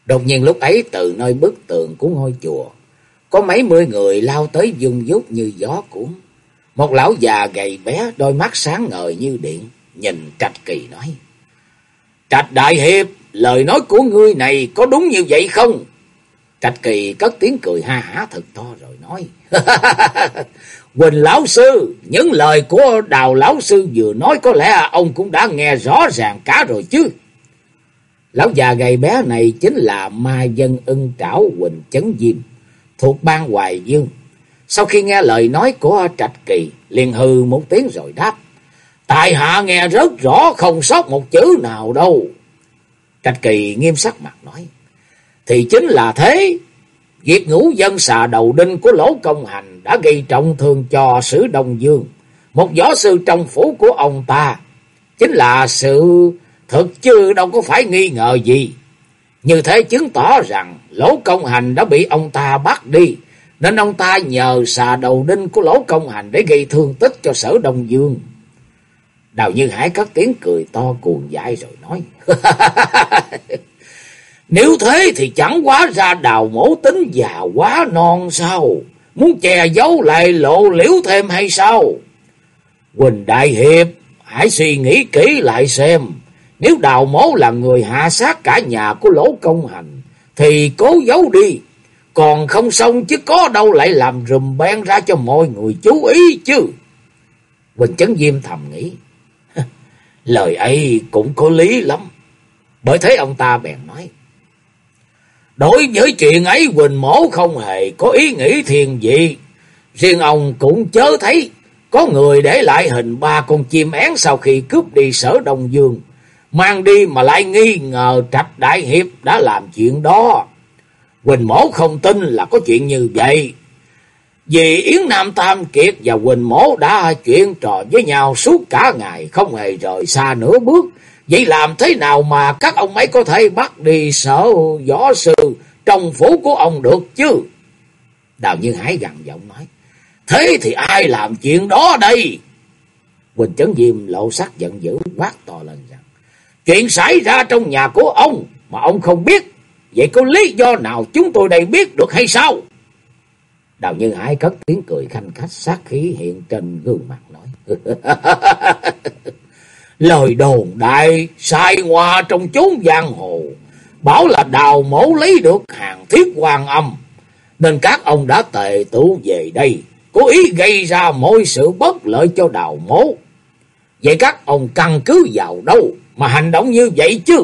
Đột nhiên lúc ấy từ nơi bức tường của ngôi chùa, có mấy mươi người lao tới dung dút như gió cuốn. Một lão già gầy bé, đôi mắt sáng ngời như điện, nhìn Trạch Kỳ nói. Trạch Đại Hiệp, lời nói của ngươi này có đúng như vậy không? Trạch Kỳ cất tiếng cười ha hả thật to rồi nói. Quỳnh Lão Sư, những lời của Đào Lão Sư vừa nói có lẽ ông cũng đã nghe rõ ràng cả rồi chứ. Lão già gầy bé này chính là ma dân ưng trảo Quỳnh Chấn Diêm, thuộc ban Hoài Dương. Sau khi nghe lời nói của Trạch Kỳ, liền hư một tiếng rồi đáp. Tại hạ nghe rất rõ không sót một chữ nào đâu. Trạch Kỳ nghiêm sắc mặt nói. Thì chính là thế. Việc ngũ dân xà đầu đinh của lỗ công hành đã gây trọng thương cho sử Đông Dương. Một võ sư trong phủ của ông ta. Chính là sự thật chứ đâu có phải nghi ngờ gì. Như thế chứng tỏ rằng lỗ công hành đã bị ông ta bắt đi. Nên ông ta nhờ xà đầu đinh của lỗ công hành để gây thương tích cho sở Đông Dương. Đào Như Hải cất tiếng cười to cuồng dại rồi nói. Nếu thế thì chẳng quá ra đào mổ tính già quá non sao? Muốn che giấu lại lộ liễu thêm hay sao? Quỳnh Đại Hiệp, hãy suy nghĩ kỹ lại xem. Nếu đào mổ là người hạ sát cả nhà của lỗ công hành, thì cố giấu đi. Còn không xong chứ có đâu lại làm rùm ben ra cho mọi người chú ý chứ. Quỳnh Chấn Diêm thầm nghĩ. Lời ấy cũng có lý lắm. Bởi thế ông ta bèn nói. Đối với chuyện ấy, Quỳnh Mổ không hề có ý nghĩ thiền gì. Riêng ông cũng chớ thấy có người để lại hình ba con chim én sau khi cướp đi sở Đông Dương. Mang đi mà lại nghi ngờ Trạch Đại Hiệp đã làm chuyện đó. Quỳnh Mổ không tin là có chuyện như vậy. Vì Yến Nam Tam Kiệt và Quỳnh Mổ đã chuyện trò với nhau suốt cả ngày, không hề rời xa nửa bước. Vậy làm thế nào mà các ông ấy có thể bắt đi sở võ sư trong phủ của ông được chứ? Đào Như Hải gằn giọng nói. Thế thì ai làm chuyện đó đây? Quỳnh Trấn Diêm lộ sắc giận dữ quát to lên rằng. Chuyện xảy ra trong nhà của ông mà ông không biết. Vậy có lý do nào chúng tôi đây biết được hay sao? Đào Như Hải cất tiếng cười khanh khách, sát khí hiện trên gương mặt nói. Lời đồn đại sai hoa trong chốn giang hồ. Bảo là đào mẫu lấy được hàng thiết quan âm. Nên các ông đã tề tụ về đây. Cố ý gây ra mọi sự bất lợi cho đào mẫu. Vậy các ông căn cứ vào đâu mà hành động như vậy chứ?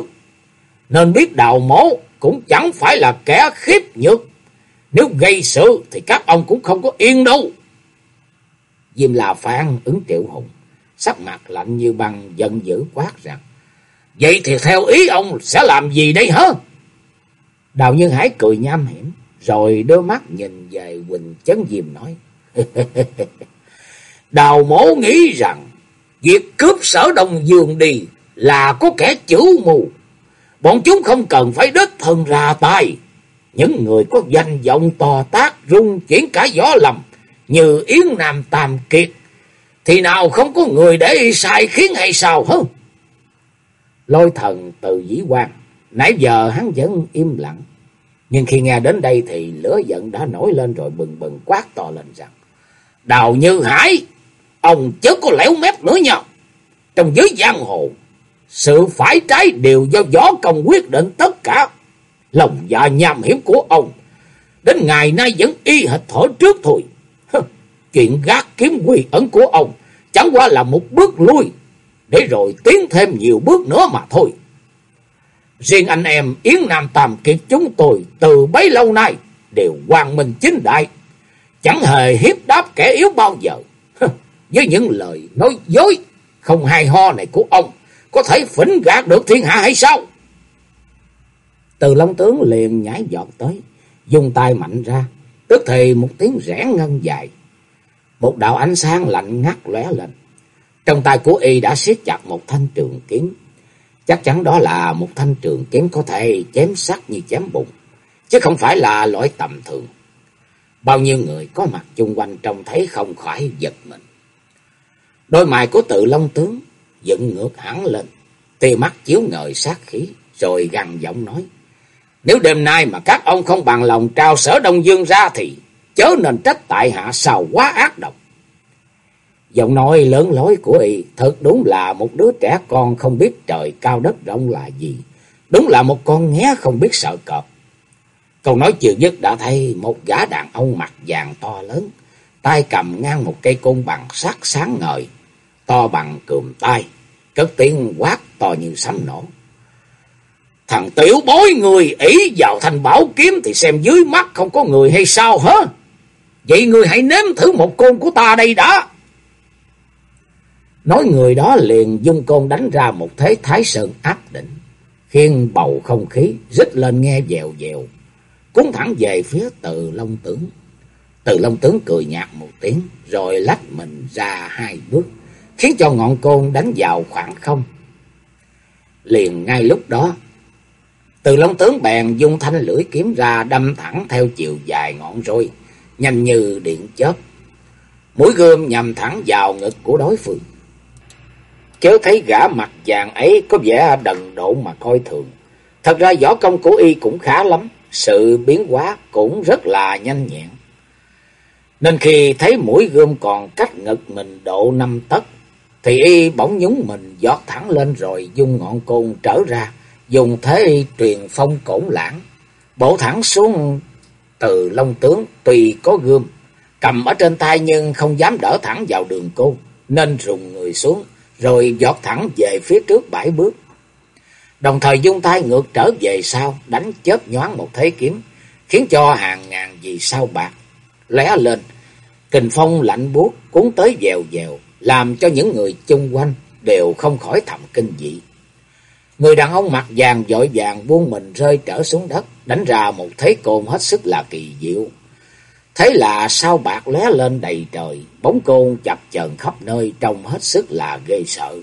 Nên biết đào mẫu cũng chẳng phải là kẻ khiếp nhược. Nếu gây sự thì các ông cũng không có yên đâu. Diêm là Phan ứng triệu hùng. Sắc mặt lạnh như băng, giận dữ quát rằng. Vậy thì theo ý ông sẽ làm gì đây hả? Đào Nhân Hải cười nham hiểm. Rồi đôi mắt nhìn về Quỳnh Chấn Diêm nói. Đào mổ nghĩ rằng, việc cướp sở đồng giường đi là có kẻ chủ mù. Bọn chúng không cần phải đứt thân ra tay. Những người có danh vọng to tác rung chuyển cả gió lầm như Yến Nam Tam Kiệt. Thì nào không có người để sai khiến hay sao hơn Lôi thần từ dĩ quan. Nãy giờ hắn vẫn im lặng. Nhưng khi nghe đến đây thì lửa giận đã nổi lên rồi bừng bừng quát to lên rằng. Đào Như Hải, ông chớ có lẻo mép nữa nha. Trong giới giang hồ, sự phải trái đều do gió công quyết định tất cả. Lòng dạ nham hiểm của ông, đến ngày nay vẫn y hệt thổi trước thôi. Chuyện gác kiếm quy ẩn của ông chẳng qua là một bước lui, để rồi tiến thêm nhiều bước nữa mà thôi. Riêng anh em Yến Nam Tam Kiệt chúng tôi từ bấy lâu nay đều quang minh chính đại, chẳng hề hiếp đáp kẻ yếu bao giờ. Với những lời nói dối không hay ho này của ông, có thể phỉnh gạt được thiên hạ hay sao? Từ Long Tướng liền nhảy dọn tới, dùng tay mạnh ra, tức thì một tiếng rẽ ngân dài. Một đạo ánh sáng lạnh ngắt lóe lên. Trong tay của y đã siết chặt một thanh trường kiếm. Chắc chắn đó là một thanh trường kiếm có thể chém sắc như chém bụng, chứ không phải là loại tầm thường. Bao nhiêu người có mặt chung quanh trông thấy không khỏi giật mình. Đôi mày của tự long tướng dựng ngược hẳn lên, tia mắt chiếu ngời sát khí, rồi gằn giọng nói. Nếu đêm nay mà các ông không bằng lòng trao sở Đông Dương ra thì chớ nên trách tại hạ sao quá ác độc. Giọng nói lớn lối của y thật đúng là một đứa trẻ con không biết trời cao đất rộng là gì. Đúng là một con nghé không biết sợ cọp. Câu nói chưa dứt đã thấy một gã đàn ông mặt vàng to lớn, tay cầm ngang một cây côn bằng sắt sáng ngời, to bằng cườm tay, cất tiếng quát to như sấm nổ. Thằng tiểu bối người ý vào thành bảo kiếm thì xem dưới mắt không có người hay sao hả? Vậy người hãy nếm thử một côn của ta đây đã. Nói người đó liền dung côn đánh ra một thế thái sơn áp đỉnh, khiến bầu không khí rít lên nghe dèo dèo, cúng thẳng về phía từ long tướng. Từ long tướng cười nhạt một tiếng, rồi lách mình ra hai bước, khiến cho ngọn côn đánh vào khoảng không. Liền ngay lúc đó, từ long tướng bèn dung thanh lưỡi kiếm ra đâm thẳng theo chiều dài ngọn roi, nhanh như điện chớp. Mũi gươm nhằm thẳng vào ngực của đối phương. Chớ thấy gã mặt vàng ấy có vẻ đần độn mà coi thường. Thật ra võ công của y cũng khá lắm, sự biến hóa cũng rất là nhanh nhẹn. Nên khi thấy mũi gươm còn cách ngực mình độ năm tấc, thì y bỗng nhúng mình giọt thẳng lên rồi dùng ngọn côn trở ra, dùng thế truyền phong cổn lãng, bổ thẳng xuống từ long tướng tùy có gươm, cầm ở trên tay nhưng không dám đỡ thẳng vào đường côn, nên rùng người xuống, rồi giọt thẳng về phía trước bảy bước. Đồng thời dung tay ngược trở về sau, đánh chớp nhoáng một thế kiếm, khiến cho hàng ngàn vì sao bạc lóe lên, Kình phong lạnh buốt cuốn tới dèo dèo, làm cho những người chung quanh đều không khỏi thầm kinh dị. Người đàn ông mặt vàng vội vàng buông mình rơi trở xuống đất, đánh ra một thế côn hết sức là kỳ diệu. Thế là sao bạc lóe lên đầy trời, bóng côn chập chờn khắp nơi trông hết sức là ghê sợ.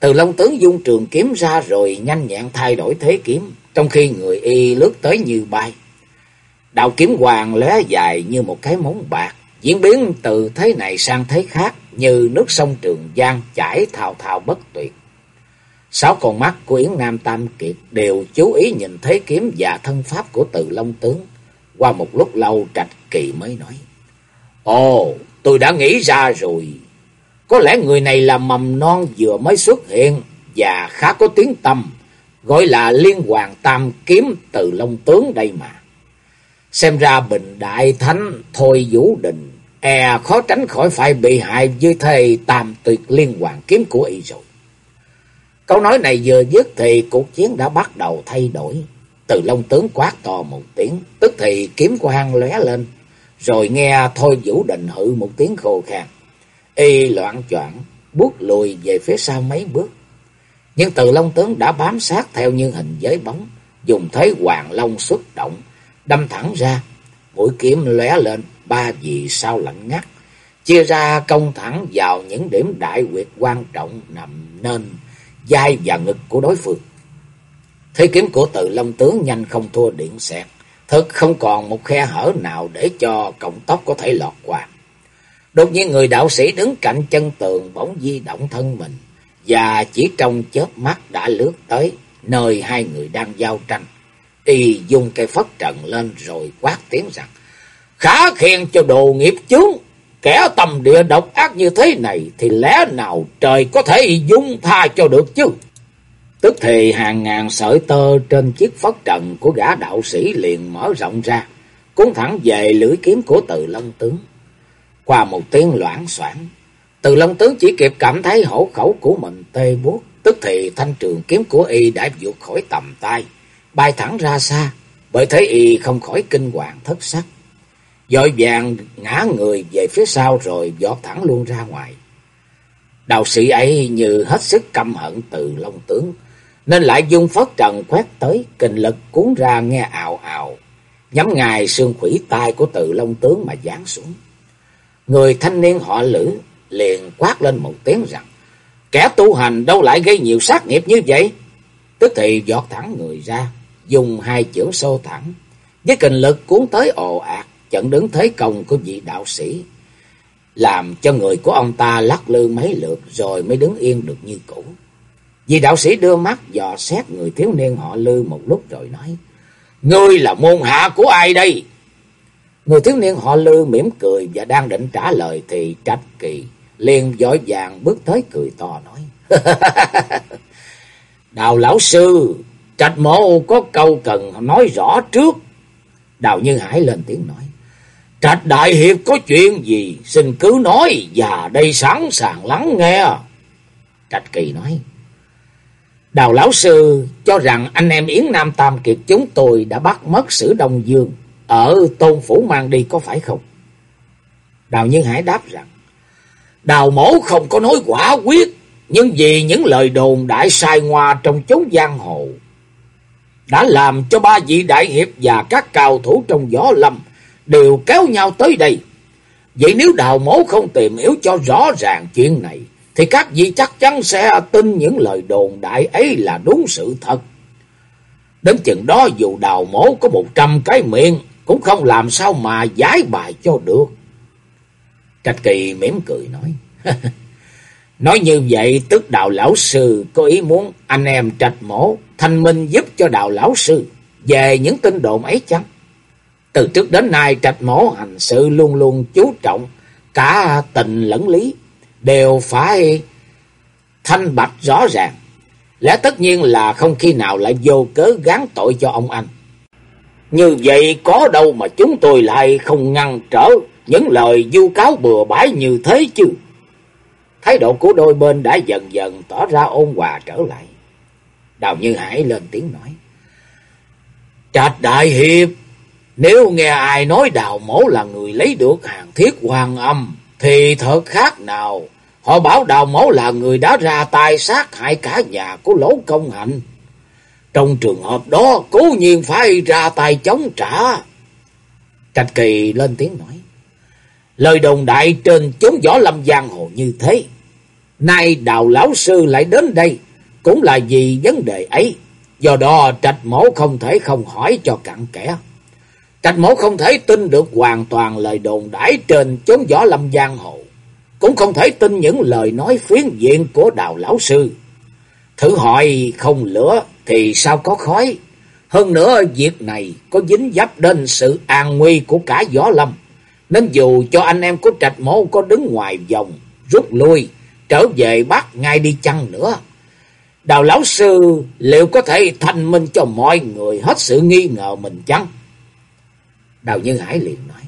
Từ Long tướng dung trường kiếm ra rồi nhanh nhẹn thay đổi thế kiếm, trong khi người y lướt tới như bay. Đạo kiếm hoàng lóe dài như một cái móng bạc, diễn biến từ thế này sang thế khác như nước sông Trường Giang chảy thào thào bất tuyệt. Sáu con mắt của Yến Nam Tam Kiệt đều chú ý nhìn thấy kiếm và thân pháp của Từ Long tướng. Qua một lúc lâu Trạch Kỳ mới nói. Ồ, tôi đã nghĩ ra rồi. Có lẽ người này là mầm non vừa mới xuất hiện và khá có tiếng tâm, gọi là Liên Hoàng Tam Kiếm Từ Long tướng đây mà. Xem ra Bình Đại Thánh Thôi Vũ Đình e khó tránh khỏi phải bị hại như thầy Tam Tuyệt Liên Hoàng Kiếm của y rồi. Câu nói này vừa dứt thì cuộc chiến đã bắt đầu thay đổi. Từ Long tướng quát to một tiếng, tức thì kiếm quang lóe lên, rồi nghe Thôi Vũ Đình hự một tiếng khô khan. Y loạn choạng bước lùi về phía sau mấy bước. Nhưng Từ Long tướng đã bám sát theo như hình giới bóng, dùng thế hoàng long xuất động, đâm thẳng ra, mũi kiếm lóe lên, ba vì sao lạnh ngắt, chia ra công thẳng vào những điểm đại quyệt quan trọng nằm nên vai và ngực của đối phương. Thế kiếm của tự long tướng nhanh không thua điện xẹt, thật không còn một khe hở nào để cho cọng tóc có thể lọt qua. Đột nhiên người đạo sĩ đứng cạnh chân tường bỗng di động thân mình, và chỉ trong chớp mắt đã lướt tới nơi hai người đang giao tranh. Y dùng cây phất trần lên rồi quát tiếng rằng, Khá khen cho đồ nghiệp chướng, kẻ tầm địa độc ác như thế này thì lẽ nào trời có thể dung tha cho được chứ? Tức thì hàng ngàn sợi tơ trên chiếc phất trần của gã đạo sĩ liền mở rộng ra, cuốn thẳng về lưỡi kiếm của từ lân Tướng. Qua một tiếng loãng soảng, từ lân Tướng chỉ kịp cảm thấy hổ khẩu của mình tê buốt, tức thì thanh trường kiếm của y đã vượt khỏi tầm tay, bay thẳng ra xa, bởi thế y không khỏi kinh hoàng thất sắc. Dội vàng ngã người về phía sau rồi giọt thẳng luôn ra ngoài. Đạo sĩ ấy như hết sức căm hận từ Long Tướng, nên lại dung phất trần quét tới, kinh lực cuốn ra nghe ào ào, nhắm ngài xương khủy tai của từ Long Tướng mà giáng xuống. Người thanh niên họ lữ liền quát lên một tiếng rằng, kẻ tu hành đâu lại gây nhiều sát nghiệp như vậy? Tức thì giọt thẳng người ra, dùng hai chưởng sâu thẳng, với kinh lực cuốn tới ồ ạt, chặn đứng thế công của vị đạo sĩ, làm cho người của ông ta lắc lư mấy lượt rồi mới đứng yên được như cũ. Vị đạo sĩ đưa mắt dò xét người thiếu niên họ lư một lúc rồi nói, Ngươi là môn hạ của ai đây? Người thiếu niên họ lư mỉm cười và đang định trả lời thì trạch kỳ liền vội vàng bước tới cười to nói. Đào lão sư, trạch mộ có câu cần nói rõ trước. Đào Như Hải lên tiếng nói. Trạch Đại Hiệp có chuyện gì, xin cứ nói, và đây sẵn sàng lắng nghe. Trạch Kỳ nói. Đào Lão Sư cho rằng anh em Yến Nam Tam Kiệt chúng tôi đã bắt mất sử Đông Dương ở Tôn Phủ mang đi có phải không? Đào Nhân Hải đáp rằng, Đào mổ không có nói quả quyết, nhưng vì những lời đồn đại sai ngoa trong chốn giang hồ, đã làm cho ba vị đại hiệp và các cao thủ trong gió lâm đều kéo nhau tới đây. Vậy nếu đào mố không tìm hiểu cho rõ ràng chuyện này, thì các vị chắc chắn sẽ tin những lời đồn đại ấy là đúng sự thật. Đến chừng đó dù đào mố có một trăm cái miệng, cũng không làm sao mà giải bài cho được. Trạch Kỳ mỉm cười nói. nói như vậy tức đạo lão sư có ý muốn anh em trạch mổ thanh minh giúp cho đạo lão sư về những tin đồn ấy chăng? Từ trước đến nay trạch mổ hành sự luôn luôn chú trọng cả tình lẫn lý, đều phải thanh bạch rõ ràng. Lẽ tất nhiên là không khi nào lại vô cớ gán tội cho ông anh. Như vậy có đâu mà chúng tôi lại không ngăn trở những lời du cáo bừa bãi như thế chứ. Thái độ của đôi bên đã dần dần tỏ ra ôn hòa trở lại. Đào Như Hải lên tiếng nói. Trạch Đại Hiệp, nếu nghe ai nói đào mổ là người lấy được hàng thiết hoàng âm, thì thật khác nào. Họ bảo đào mổ là người đã ra tay sát hại cả nhà của lỗ công hạnh. Trong trường hợp đó, cố nhiên phải ra tay chống trả. Trạch kỳ lên tiếng nói. Lời đồng đại trên chốn võ lâm giang hồ như thế. Nay đào lão sư lại đến đây, cũng là vì vấn đề ấy. Do đó trạch mổ không thể không hỏi cho cặn kẽ. Trạch mẫu không thể tin được hoàn toàn lời đồn đãi trên chốn võ lâm giang hồ. Cũng không thể tin những lời nói phiến diện của đào lão sư. Thử hỏi không lửa thì sao có khói. Hơn nữa việc này có dính dấp đến sự an nguy của cả võ lâm. Nên dù cho anh em của trạch mẫu có đứng ngoài vòng, rút lui, trở về bắt ngay đi chăng nữa. Đào lão sư liệu có thể thành minh cho mọi người hết sự nghi ngờ mình chăng? Đào Nhân Hải liền nói.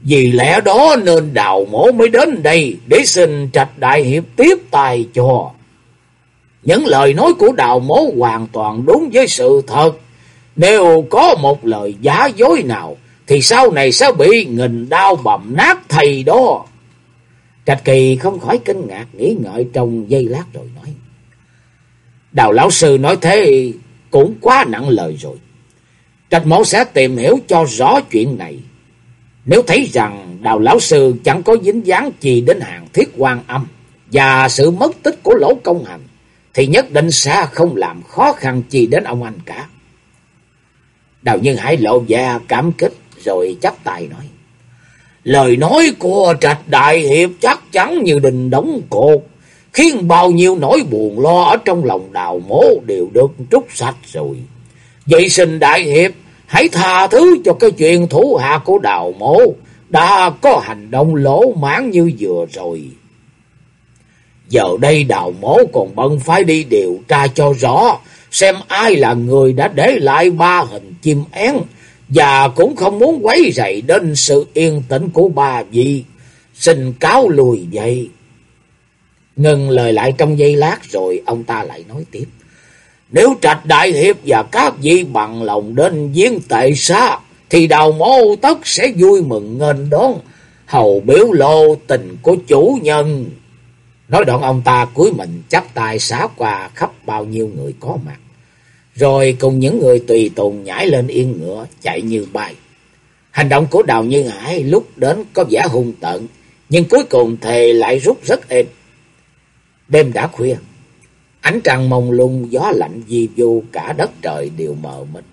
Vì lẽ đó nên đào mổ mới đến đây để xin trạch đại hiệp tiếp tài cho. Những lời nói của đào mổ hoàn toàn đúng với sự thật. Nếu có một lời giả dối nào, thì sau này sẽ bị nghìn đau bầm nát thầy đó. Trạch Kỳ không khỏi kinh ngạc, nghĩ ngợi trong giây lát rồi nói. Đào lão sư nói thế cũng quá nặng lời rồi. Trạch mẫu sẽ tìm hiểu cho rõ chuyện này. Nếu thấy rằng đào lão sư chẳng có dính dáng gì đến hàng thiết quan âm và sự mất tích của lỗ công hành, thì nhất định sẽ không làm khó khăn gì đến ông anh cả. Đào Nhân Hải lộ vẻ cảm kích rồi chắp tay nói. Lời nói của trạch đại hiệp chắc chắn như đình đóng cột, khiến bao nhiêu nỗi buồn lo ở trong lòng đào mố đều được trút sạch rồi. Vậy xin đại hiệp, hãy tha thứ cho cái chuyện thủ hạ của đào mố đã có hành động lỗ mãn như vừa rồi. Giờ đây đào mố còn bận phải đi điều tra cho rõ, xem ai là người đã để lại ba hình chim én, và cũng không muốn quấy rầy đến sự yên tĩnh của bà vị. Xin cáo lùi vậy. Ngừng lời lại trong giây lát rồi ông ta lại nói tiếp. Nếu trạch đại hiệp và các vị bằng lòng đến giếng tệ xa, thì đào mô tất sẽ vui mừng nghênh đón, hầu biểu lộ tình của chủ nhân. Nói đoạn ông ta cúi mình chắp tay xá qua khắp bao nhiêu người có mặt. Rồi cùng những người tùy tùng nhảy lên yên ngựa chạy như bay. Hành động của Đào Như Hải lúc đến có vẻ hung tận, nhưng cuối cùng thề lại rút rất êm. Đêm đã khuya, ánh trăng mông lung gió lạnh di du cả đất trời đều mờ mịt.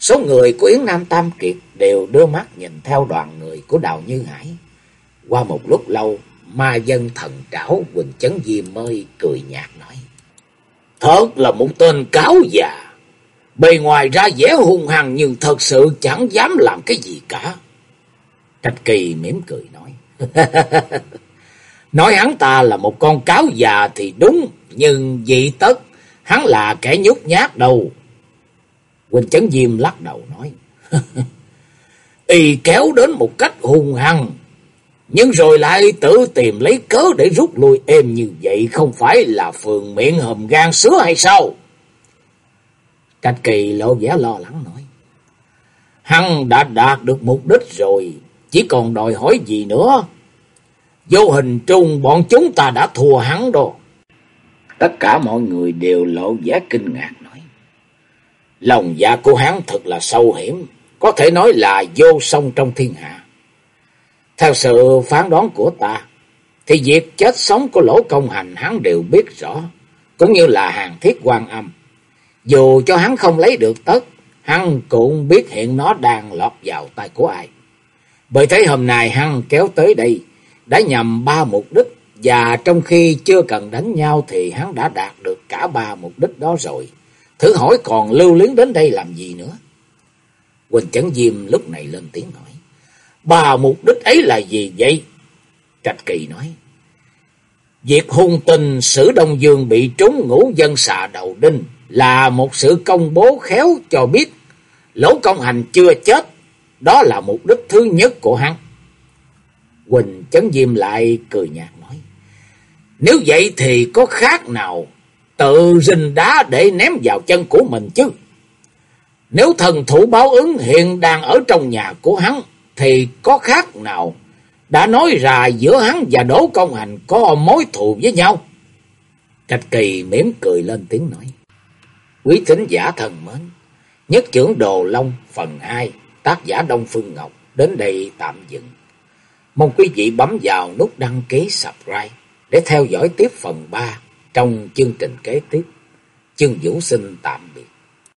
Số người của Yến Nam Tam Kiệt đều đưa mắt nhìn theo đoàn người của Đào Như Hải. Qua một lúc lâu, ma dân thần trảo Quỳnh Chấn Diêm mới cười nhạt nói. Thật là một tên cáo già. Bề ngoài ra vẻ hung hăng nhưng thật sự chẳng dám làm cái gì cả. Trạch Kỳ mỉm cười nói. nói hắn ta là một con cáo già thì đúng, nhưng dị tất, hắn là kẻ nhút nhát đâu. Quỳnh Chấn Diêm lắc đầu nói. Y kéo đến một cách hung hăng, nhưng rồi lại tự tìm lấy cớ để rút lui êm như vậy không phải là phường miệng hầm gan sứa hay sao? Trạch Kỳ lộ vẻ lo lắng nói. Hắn đã đạt được mục đích rồi, chỉ còn đòi hỏi gì nữa. Vô hình trung bọn chúng ta đã thua hắn đó. Tất cả mọi người đều lộ vẻ kinh ngạc nói. Lòng dạ của hắn thật là sâu hiểm, có thể nói là vô song trong thiên hạ. Theo sự phán đoán của ta, thì việc chết sống của lỗ công hành hắn đều biết rõ, cũng như là hàng thiết quan âm. Dù cho hắn không lấy được tất, hắn cũng biết hiện nó đang lọt vào tay của ai. Bởi thế hôm nay hắn kéo tới đây đã nhằm ba mục đích, và trong khi chưa cần đánh nhau thì hắn đã đạt được cả ba mục đích đó rồi. Thử hỏi còn lưu luyến đến đây làm gì nữa? Quỳnh Chấn Diêm lúc này lên tiếng nói. Ba mục đích ấy là gì vậy? Trạch Kỳ nói. Việc hung tình sử Đông Dương bị trúng ngũ dân xà đầu đinh là một sự công bố khéo cho biết lỗ công hành chưa chết. Đó là mục đích thứ nhất của hắn. Quỳnh chấn diêm lại cười nhạt nói. Nếu vậy thì có khác nào tự rình đá để ném vào chân của mình chứ? Nếu thần thủ báo ứng hiện đang ở trong nhà của hắn, thì có khác nào đã nói ra giữa hắn và Đỗ Công Hành có mối thù với nhau. Trạch Kỳ mỉm cười lên tiếng nói. Quý thính giả thần mến, nhất trưởng Đồ Long phần 2, tác giả Đông Phương Ngọc, đến đây tạm dừng. Mong quý vị bấm vào nút đăng ký subscribe để theo dõi tiếp phần 3 trong chương trình kế tiếp. Chương Vũ xin tạm biệt.